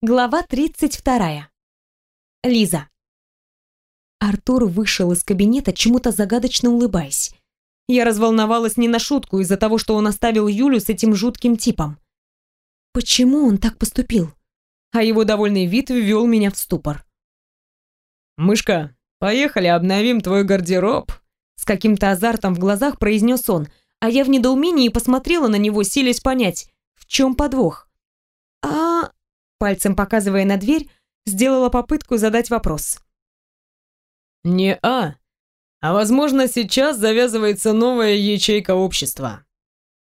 Глава 32. Лиза. Артур вышел из кабинета, чему-то загадочно улыбаясь. Я разволновалась не на шутку из-за того, что он оставил Юлю с этим жутким типом. Почему он так поступил? А его довольный вид ввел меня в ступор. «Мышка, поехали, обновим твой гардероб», с каким-то азартом в глазах произнес он, а я в недоумении посмотрела на него, силясь понять, в чем подвох. «А...» Пальцем показывая на дверь, сделала попытку задать вопрос. «Не «а», а возможно сейчас завязывается новая ячейка общества».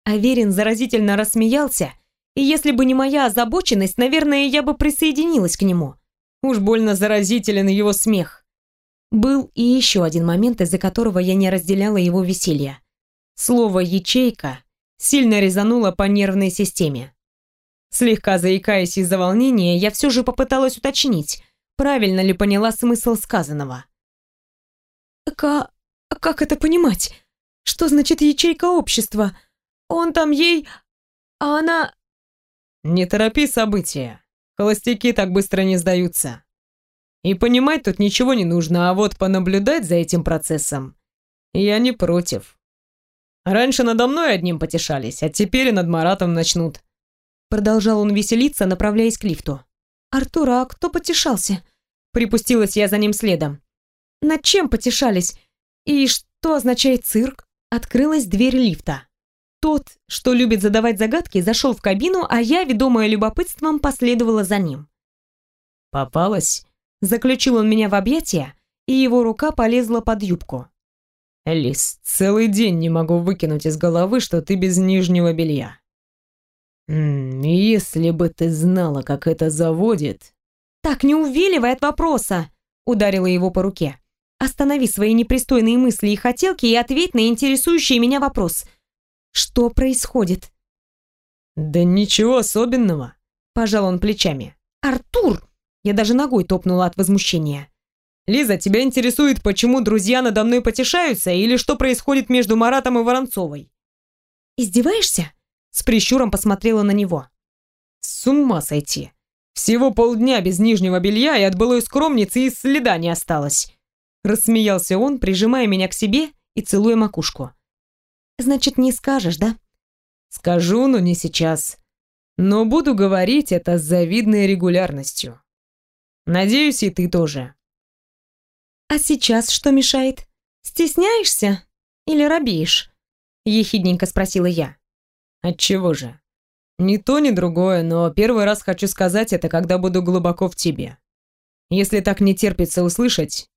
Аверин заразительно рассмеялся, и если бы не моя озабоченность, наверное, я бы присоединилась к нему. Уж больно заразителен его смех. Был и еще один момент, из-за которого я не разделяла его веселье. Слово «ячейка» сильно резануло по нервной системе. Слегка заикаясь из-за волнения, я все же попыталась уточнить, правильно ли поняла смысл сказанного. «Ка... как это понимать? Что значит ячейка общества? Он там ей... а она...» «Не торопи события. Холостяки так быстро не сдаются. И понимать тут ничего не нужно, а вот понаблюдать за этим процессом я не против. Раньше надо мной одним потешались, а теперь и над Маратом начнут. Продолжал он веселиться, направляясь к лифту. «Артур, а кто потешался?» Припустилась я за ним следом. «Над чем потешались? И что означает цирк?» Открылась дверь лифта. Тот, что любит задавать загадки, зашел в кабину, а я, ведомая любопытством, последовала за ним. «Попалась?» Заключил он меня в объятия, и его рука полезла под юбку. «Элис, целый день не могу выкинуть из головы, что ты без нижнего белья. «Если бы ты знала, как это заводит...» «Так, не увиливай от вопроса!» — ударила его по руке. «Останови свои непристойные мысли и хотелки и ответь на интересующий меня вопрос. Что происходит?» «Да ничего особенного», — пожал он плечами. «Артур!» Я даже ногой топнула от возмущения. «Лиза, тебя интересует, почему друзья надо мной потешаются или что происходит между Маратом и Воронцовой?» «Издеваешься?» С прищуром посмотрела на него. С ума сойти. Всего полдня без нижнего белья и от былой скромницы и следа не осталось. Рассмеялся он, прижимая меня к себе и целуя макушку. Значит, не скажешь, да? Скажу, но не сейчас. Но буду говорить это с завидной регулярностью. Надеюсь, и ты тоже. А сейчас что мешает? Стесняешься или робеешь? Ехидненько спросила я. Отчего же? Ни то, ни другое, но первый раз хочу сказать это, когда буду глубоко в тебе. Если так не терпится услышать,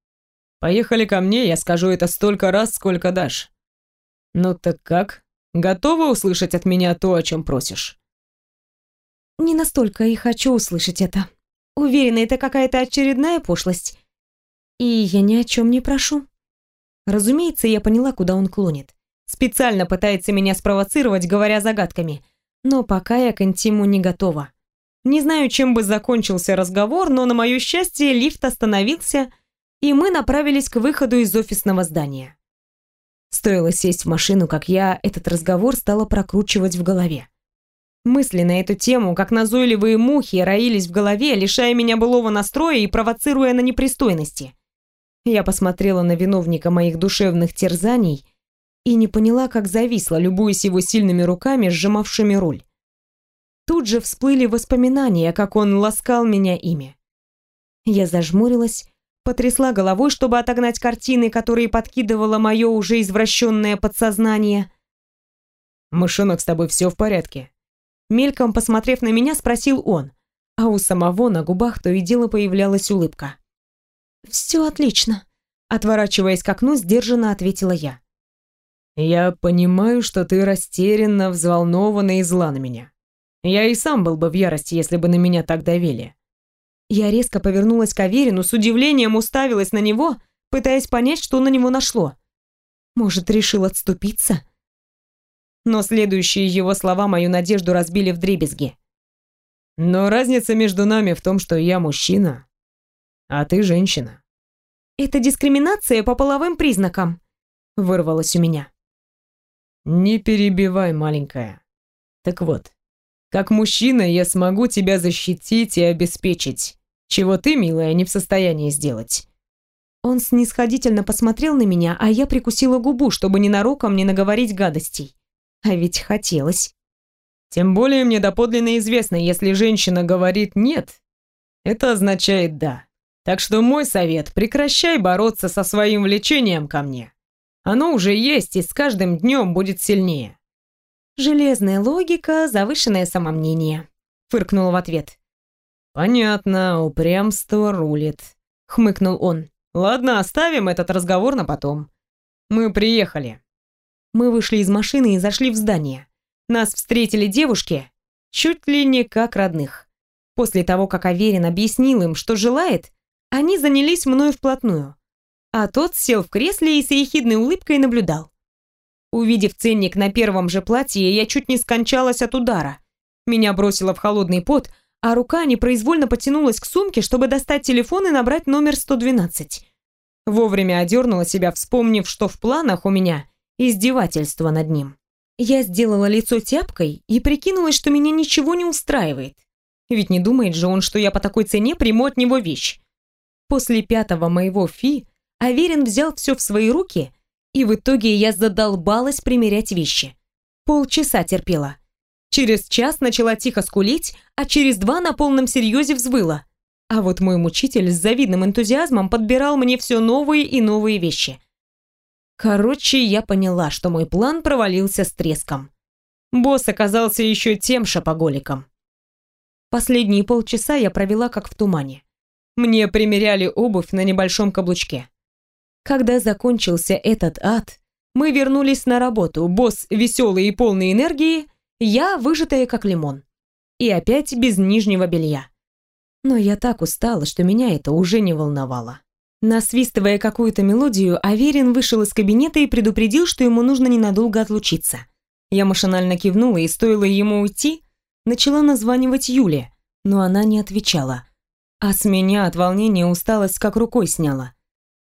поехали ко мне, я скажу это столько раз, сколько дашь. Ну так как? Готова услышать от меня то, о чем просишь? Не настолько и хочу услышать это. Уверена, это какая-то очередная пошлость. И я ни о чем не прошу. Разумеется, я поняла, куда он клонит. Специально пытается меня спровоцировать, говоря загадками. Но пока я к интиму не готова. Не знаю, чем бы закончился разговор, но на мое счастье лифт остановился, и мы направились к выходу из офисного здания. Стоило сесть в машину, как я этот разговор стала прокручивать в голове. Мысли на эту тему, как назойливые мухи, роились в голове, лишая меня былого настроя и провоцируя на непристойности. Я посмотрела на виновника моих душевных терзаний и не поняла, как зависла, любуясь его сильными руками, сжимавшими руль. Тут же всплыли воспоминания, как он ласкал меня ими. Я зажмурилась, потрясла головой, чтобы отогнать картины, которые подкидывало мое уже извращенное подсознание. «Мышонок, с тобой все в порядке?» Мельком посмотрев на меня, спросил он, а у самого на губах то и дело появлялась улыбка. «Все отлично», — отворачиваясь к окну, сдержанно ответила я. «Я понимаю, что ты растерянна, взволнована и зла на меня. Я и сам был бы в ярости, если бы на меня так давили». Я резко повернулась к Аверину, с удивлением уставилась на него, пытаясь понять, что на него нашло. Может, решил отступиться? Но следующие его слова мою надежду разбили в дребезги. «Но разница между нами в том, что я мужчина, а ты женщина». «Это дискриминация по половым признакам», — вырвалось у меня. «Не перебивай, маленькая. Так вот, Как мужчина я смогу тебя защитить и обеспечить, чего ты, милая, не в состоянии сделать. Он снисходительно посмотрел на меня, а я прикусила губу, чтобы ненароком не наговорить гадостей. А ведь хотелось. Тем более мне доподлинно известно, если женщина говорит «нет», это означает «да». Так что мой совет – прекращай бороться со своим влечением ко мне. Оно уже есть и с каждым днем будет сильнее. Железная логика, завышенное самомнение. Фыркнула в ответ. Понятно, упрямство рулит. Хмыкнул он. Ладно, оставим этот разговор на потом. Мы приехали. Мы вышли из машины и зашли в здание. Нас встретили девушки, чуть ли не как родных. После того, как Аверин объяснил им, что желает, они занялись мною вплотную. А тот сел в кресле и с ехидной улыбкой наблюдал. Увидев ценник на первом же платье, я чуть не скончалась от удара. Меня бросило в холодный пот, а рука непроизвольно потянулась к сумке, чтобы достать телефон и набрать номер 112. Вовремя одернула себя, вспомнив, что в планах у меня издевательство над ним. Я сделала лицо тяпкой и прикинулась, что меня ничего не устраивает. Ведь не думает же он, что я по такой цене приму от него вещь. После пятого моего фи Аверин взял все в свои руки, и в итоге я задолбалась примерять вещи. Полчаса терпела. Через час начала тихо скулить, а через два на полном серьезе взвыла. А вот мой мучитель с завидным энтузиазмом подбирал мне все новые и новые вещи. Короче, я поняла, что мой план провалился с треском. Босс оказался еще тем шапоголиком. Последние полчаса я провела как в тумане. Мне примеряли обувь на небольшом каблучке. Когда закончился этот ад, мы вернулись на работу, босс веселый и полный энергии, я выжатая как лимон. И опять без нижнего белья. Но я так устала, что меня это уже не волновало. Насвистывая какую-то мелодию, Аверин вышел из кабинета и предупредил, что ему нужно ненадолго отлучиться. Я машинально кивнула, и стоило ему уйти, начала названивать Юле, но она не отвечала. А с меня от волнения усталость как рукой сняла.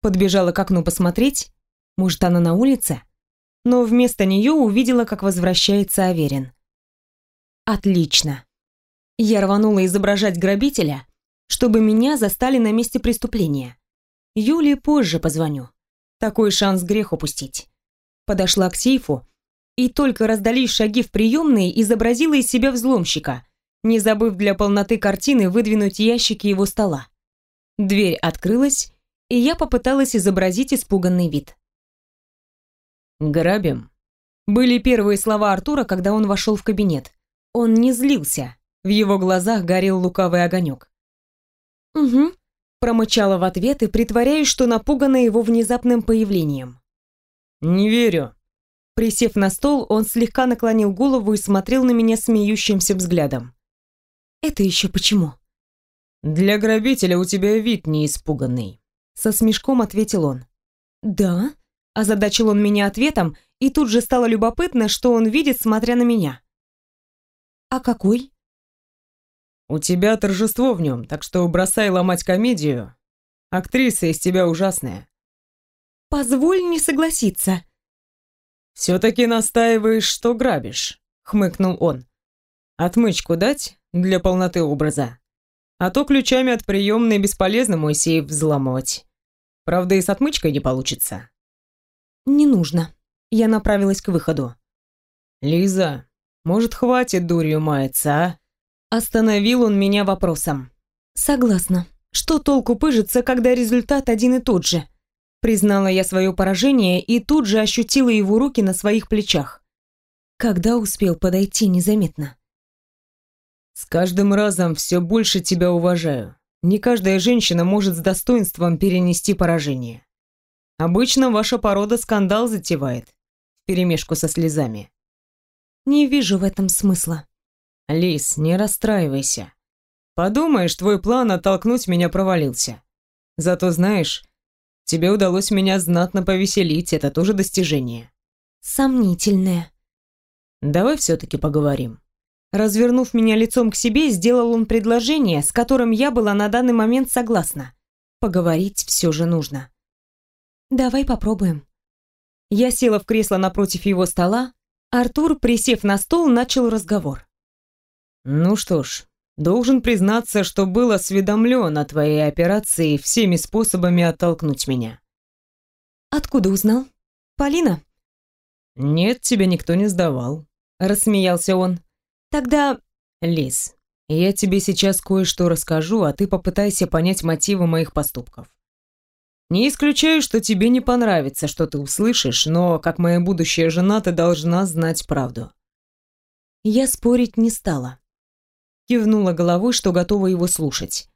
Подбежала к окну посмотреть, может, она на улице? Но вместо нее увидела, как возвращается Аверин. Отлично. Я рванула изображать грабителя, чтобы меня застали на месте преступления. Юле позже позвоню. Такой шанс грех упустить. Подошла к сейфу и только раздались шаги в приемной, изобразила из себя взломщика, не забыв для полноты картины выдвинуть ящики его стола. Дверь открылась, и я попыталась изобразить испуганный вид. «Грабим», были первые слова Артура, когда он вошел в кабинет. Он не злился. В его глазах горел лукавый огонек. «Угу», — промычала в ответ и притворяюсь, что напугана его внезапным появлением. «Не верю». Присев на стол, он слегка наклонил голову и смотрел на меня смеющимся взглядом. «Это еще почему?» «Для грабителя у тебя вид не испуганный», — со смешком ответил он. «Да?» — озадачил он меня ответом, и тут же стало любопытно, что он видит, смотря на меня. «А какой?» «У тебя торжество в нем, так что бросай ломать комедию. Актриса из тебя ужасная». «Позволь не согласиться». «Все-таки настаиваешь, что грабишь», — хмыкнул он. «Отмычку дать для полноты образа? А то ключами от приемной бесполезно мой сейф взламывать. Правда, и с отмычкой не получится». «Не нужно». Я направилась к выходу. «Лиза, может, хватит дурью маяться, а?» Остановил он меня вопросом. «Согласна. Что толку пыжиться, когда результат один и тот же?» Признала я свое поражение и тут же ощутила его руки на своих плечах. Когда успел подойти незаметно? «С каждым разом все больше тебя уважаю. Не каждая женщина может с достоинством перенести поражение. Обычно ваша порода скандал затевает, вперемешку со слезами. Не вижу в этом смысла. Лис, не расстраивайся. Подумаешь, твой план оттолкнуть меня провалился. Зато знаешь, тебе удалось меня знатно повеселить, это тоже достижение. Сомнительное. Давай все-таки поговорим. Развернув меня лицом к себе, сделал он предложение, с которым я была на данный момент согласна. Поговорить все же нужно. Давай попробуем. Я села в кресло напротив его стола, Артур, присев на стол, начал разговор. Ну что ж, должен признаться, что был осведомлен о твоей операции всеми способами оттолкнуть меня. Откуда узнал? Полина? Нет, тебя никто не сдавал. Рассмеялся он. Тогда... Лиз, я тебе сейчас кое-что расскажу, а ты попытайся понять мотивы моих поступков. Не исключаю, что тебе не понравится, что ты услышишь, но, как моя будущая жена, ты должна знать правду. Я спорить не стала. Кивнула головой, что готова его слушать.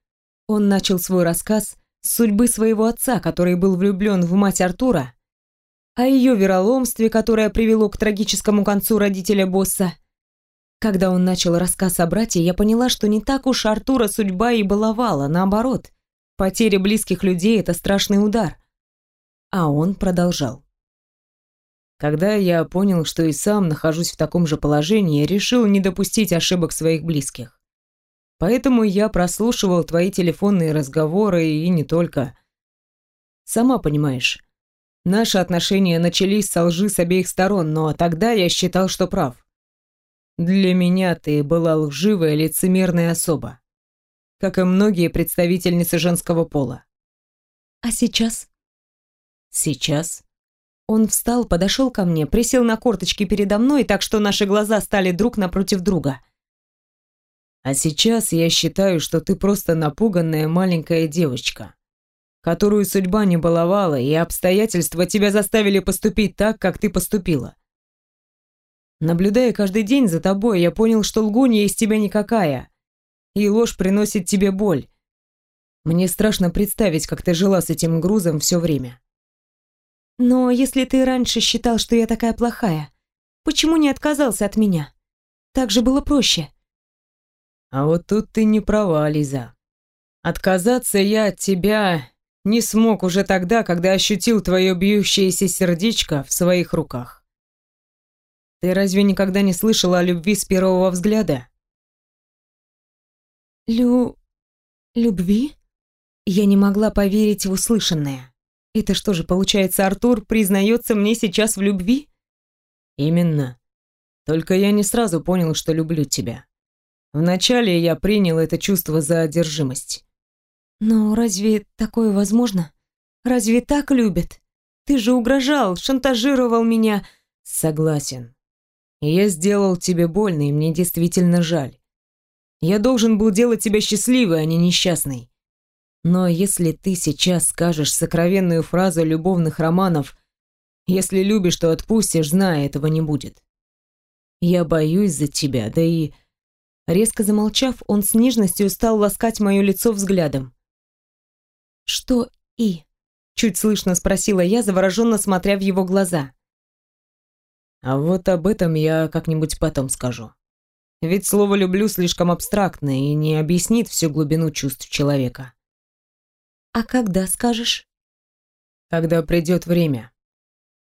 Он начал свой рассказ с судьбы своего отца, который был влюблен в мать Артура, о ее вероломстве, которое привело к трагическому концу родителя босса. Когда он начал рассказ о брате, я поняла, что не так уж Артура судьба и баловала, наоборот. Потеря близких людей — это страшный удар. А он продолжал. Когда я понял, что и сам нахожусь в таком же положении, решил не допустить ошибок своих близких. Поэтому я прослушивал твои телефонные разговоры и не только. Сама понимаешь, наши отношения начались со лжи с обеих сторон, но тогда я считал, что прав. Для меня ты была лживая, лицемерная особа, как и многие представительницы женского пола. А сейчас? Сейчас? Он встал, подошел ко мне, присел на корточки передо мной, так что наши глаза стали друг напротив друга. А сейчас я считаю, что ты просто напуганная маленькая девочка, которую судьба не баловала, и обстоятельства тебя заставили поступить так, как ты поступила. Наблюдая каждый день за тобой, я понял, что лгунья из тебя никакая, и ложь приносит тебе боль. Мне страшно представить, как ты жила с этим грузом все время. Но если ты раньше считал, что я такая плохая, почему не отказался от меня? Так же было проще. А вот тут ты не права, Лиза. Отказаться я от тебя не смог уже тогда, когда ощутил твое бьющееся сердечко в своих руках. Ты разве никогда не слышала о любви с первого взгляда? Лю... любви? Я не могла поверить в услышанное. Это что же, получается, Артур признается мне сейчас в любви? Именно. Только я не сразу понял, что люблю тебя. Вначале я принял это чувство за одержимость. Но разве такое возможно? Разве так любят? Ты же угрожал, шантажировал меня. Согласен. Я сделал тебе больно, и мне действительно жаль. Я должен был делать тебя счастливой, а не несчастной. Но если ты сейчас скажешь сокровенную фразу любовных романов «Если любишь, то отпустишь», зная, этого не будет. Я боюсь за тебя, да и Резко замолчав, он с нежностью стал ласкать мое лицо взглядом. «Что и?» — чуть слышно спросила я, завороженно смотря в его глаза. «А вот об этом я как-нибудь потом скажу. Ведь слово «люблю» слишком абстрактное и не объяснит всю глубину чувств человека». «А когда скажешь?» «Когда придет время».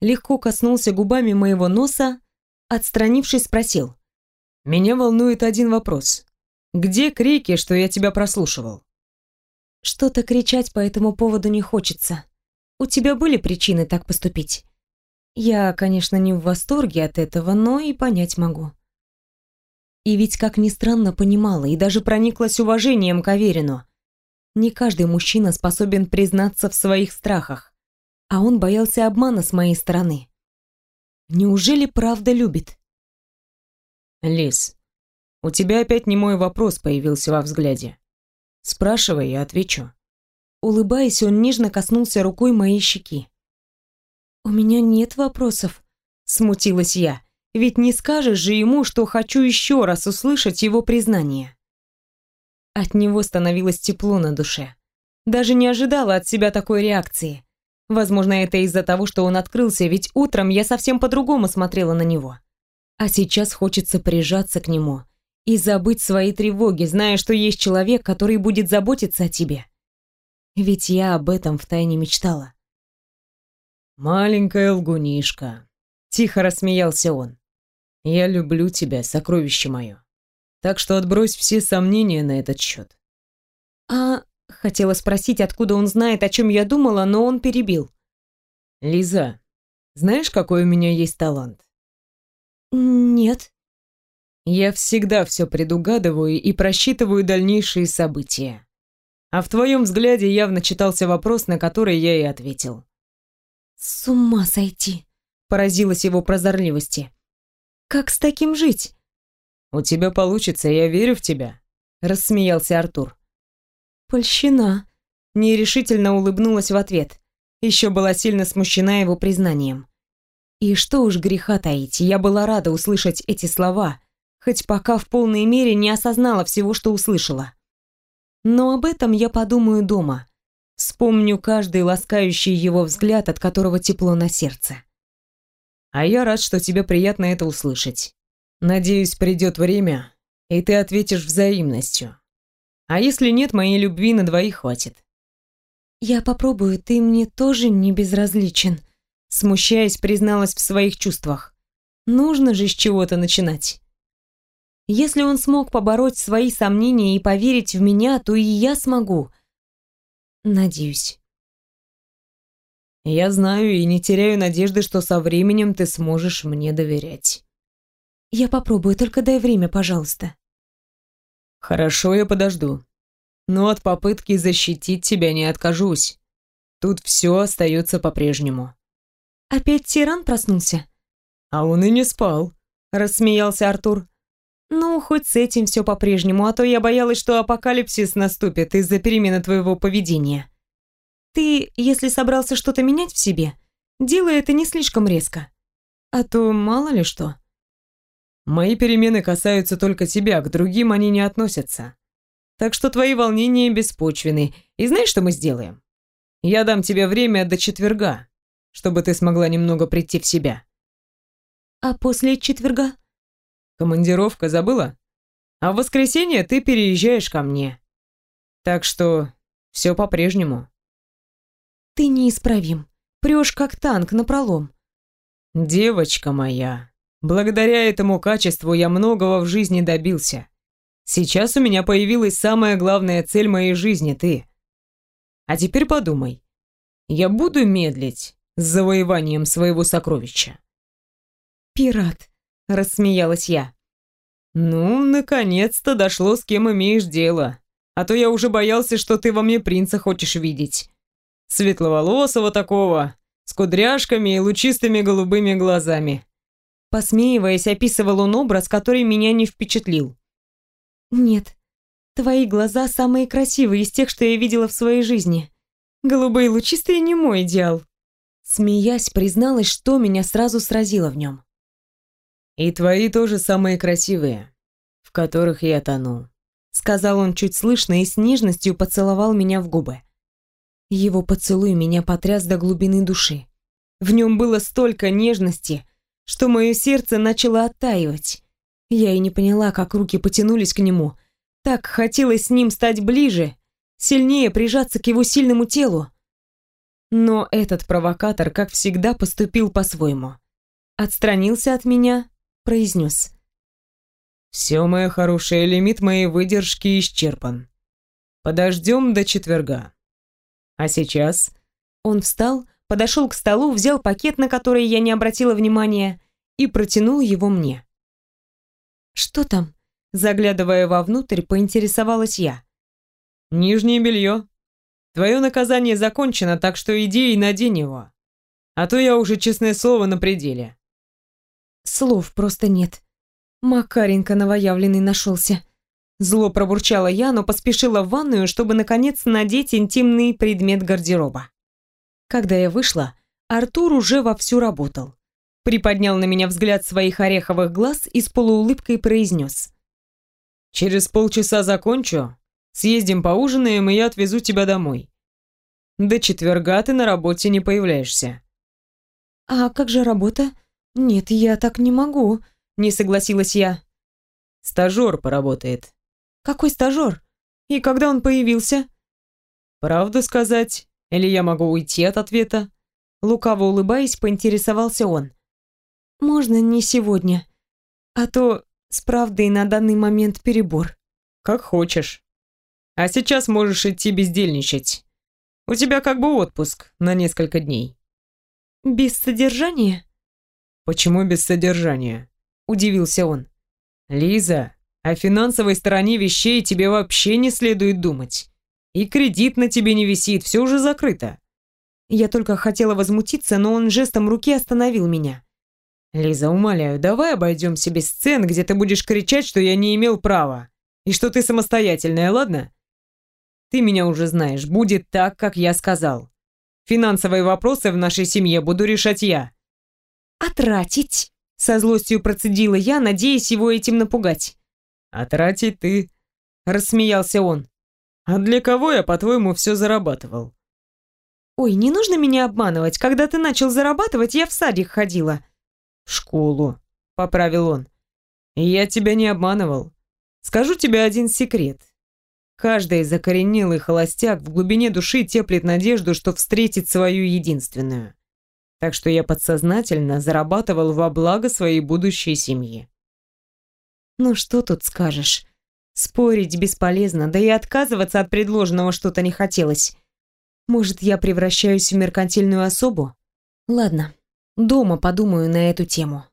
Легко коснулся губами моего носа, отстранившись, спросил. Меня волнует один вопрос. Где крики, что я тебя прослушивал? Что-то кричать по этому поводу не хочется. У тебя были причины так поступить? Я, конечно, не в восторге от этого, но и понять могу. И ведь, как ни странно, понимала и даже прониклась уважением к Аверину. Не каждый мужчина способен признаться в своих страхах, а он боялся обмана с моей стороны. Неужели правда любит? Лис, у тебя опять не мой вопрос появился во взгляде. Спрашивай, я отвечу. Улыбаясь, он нежно коснулся рукой моей щеки. «У меня нет вопросов», — смутилась я. «Ведь не скажешь же ему, что хочу еще раз услышать его признание». От него становилось тепло на душе. Даже не ожидала от себя такой реакции. Возможно, это из-за того, что он открылся, ведь утром я совсем по-другому смотрела на него. А сейчас хочется прижаться к нему и забыть свои тревоги, зная, что есть человек, который будет заботиться о тебе. Ведь я об этом втайне мечтала. «Маленькая лгунишка», — тихо рассмеялся он. «Я люблю тебя, сокровище мое. Так что отбрось все сомнения на этот счет». «А...» — хотела спросить, откуда он знает, о чем я думала, но он перебил. «Лиза, знаешь, какой у меня есть талант?» «Нет». Я всегда все предугадываю и просчитываю дальнейшие события. А в твоем взгляде явно читался вопрос, на который я и ответил. «С ума сойти!» — поразилась его прозорливости. «Как с таким жить?» «У тебя получится, я верю в тебя», — рассмеялся Артур. «Польщена», — нерешительно улыбнулась в ответ. Еще была сильно смущена его признанием. И что уж греха таить, я была рада услышать эти слова, хоть пока в полной мере не осознала всего, что услышала. Но об этом я подумаю дома. Вспомню каждый ласкающий его взгляд, от которого тепло на сердце. А я рад, что тебе приятно это услышать. Надеюсь, придет время, и ты ответишь взаимностью. А если нет, моей любви на двоих хватит. Я попробую, ты мне тоже не безразличен. Смущаясь, призналась в своих чувствах. Нужно же с чего-то начинать. Если он смог побороть свои сомнения и поверить в меня, то и я смогу. Надеюсь. Я знаю и не теряю надежды, что со временем ты сможешь мне доверять. Я попробую, только дай время, пожалуйста. Хорошо, я подожду. Но от попытки защитить тебя не откажусь. Тут все остается по-прежнему. Опять тиран проснулся? А он и не спал, рассмеялся Артур. Ну, хоть с этим все по-прежнему, а то я боялась, что апокалипсис наступит из-за перемены твоего поведения. Ты, если собрался что-то менять в себе, делай это не слишком резко. А то мало ли что. Мои перемены касаются только тебя, к другим они не относятся. Так что твои волнения беспочвены. И знаешь, что мы сделаем? Я дам тебе время до четверга, чтобы ты смогла немного прийти в себя. А после четверга? Командировка забыла? А в воскресенье ты переезжаешь ко мне. Так что все по-прежнему. Ты неисправим. Прешь как танк на пролом. Девочка моя, благодаря этому качеству я многого в жизни добился. Сейчас у меня появилась самая главная цель моей жизни — ты. А теперь подумай. Я буду медлить с завоеванием своего сокровища? Пират, рассмеялась я. Ну, наконец-то дошло, с кем имеешь дело. А то я уже боялся, что ты во мне принца хочешь видеть. Светловолосого такого, с кудряшками и лучистыми голубыми глазами. Посмеиваясь, описывал он образ, который меня не впечатлил. Нет, твои глаза самые красивые из тех, что я видела в своей жизни. Голубые лучистые не мой идеал. Смеясь, призналась, что меня сразу сразило в нем. «И твои тоже самые красивые, в которых я тону», сказал он чуть слышно и с нежностью поцеловал меня в губы. Его поцелуй меня потряс до глубины души. В нем было столько нежности, что мое сердце начало оттаивать. Я и не поняла, как руки потянулись к нему. Так хотелось с ним стать ближе, сильнее прижаться к его сильному телу. Но этот провокатор, как всегда, поступил по-своему. Отстранился от меня, произнес. «Все, моя хорошая, лимит моей выдержки исчерпан. Подождем до четверга. А сейчас...» Он встал, подошел к столу, взял пакет, на который я не обратила внимания, и протянул его мне. «Что там?» Заглядывая вовнутрь, поинтересовалась я. «Нижнее белье. Твое наказание закончено, так что иди и надень его. А то я уже, честное слово, на пределе. Слов просто нет. Макаренко новоявленный нашелся. Зло пробурчала я, но поспешила в ванную, чтобы наконец надеть интимный предмет гардероба. Когда я вышла, Артур уже вовсю работал. Приподнял на меня взгляд своих ореховых глаз и с полуулыбкой произнес. «Через полчаса закончу, съездим поужинаем, и я отвезу тебя домой. До четверга ты на работе не появляешься». «А как же работа?» «Нет, я так не могу», — не согласилась я. «Стажер поработает». «Какой стажер? И когда он появился?» «Правду сказать? Или я могу уйти от ответа?» Лукаво улыбаясь, поинтересовался он. «Можно не сегодня, а то с правдой на данный момент перебор». «Как хочешь. А сейчас можешь идти бездельничать. У тебя как бы отпуск на несколько дней». «Без содержания?» «Почему без содержания?» – удивился он. Лиза, о финансовой стороне вещей тебе вообще не следует думать. И кредит на тебе не висит, все уже закрыто. Я только хотела возмутиться, но он жестом руки остановил меня. Лиза, умоляю, давай обойдемся без сцен, где ты будешь кричать, что я не имел права. И что ты самостоятельная, ладно? Ты меня уже знаешь, будет так, как я сказал. Финансовые вопросы в нашей семье буду решать я. А тратить? Со злостью процедила я, надеясь его этим напугать. А тратить ты? Рассмеялся он. А для кого я, по-твоему, все зарабатывал? Ой, не нужно меня обманывать. Когда ты начал зарабатывать, я в садик ходила. В школу, поправил он. Я тебя не обманывал. Скажу тебе один секрет. Каждый закоренелый холостяк в глубине души теплит надежду, что встретит свою единственную. Так что я подсознательно зарабатывал во благо своей будущей семьи. Ну что тут скажешь? Спорить бесполезно, да и отказываться от предложенного что-то не хотелось. Может, я превращаюсь в меркантильную особу? Ладно, дома подумаю на эту тему.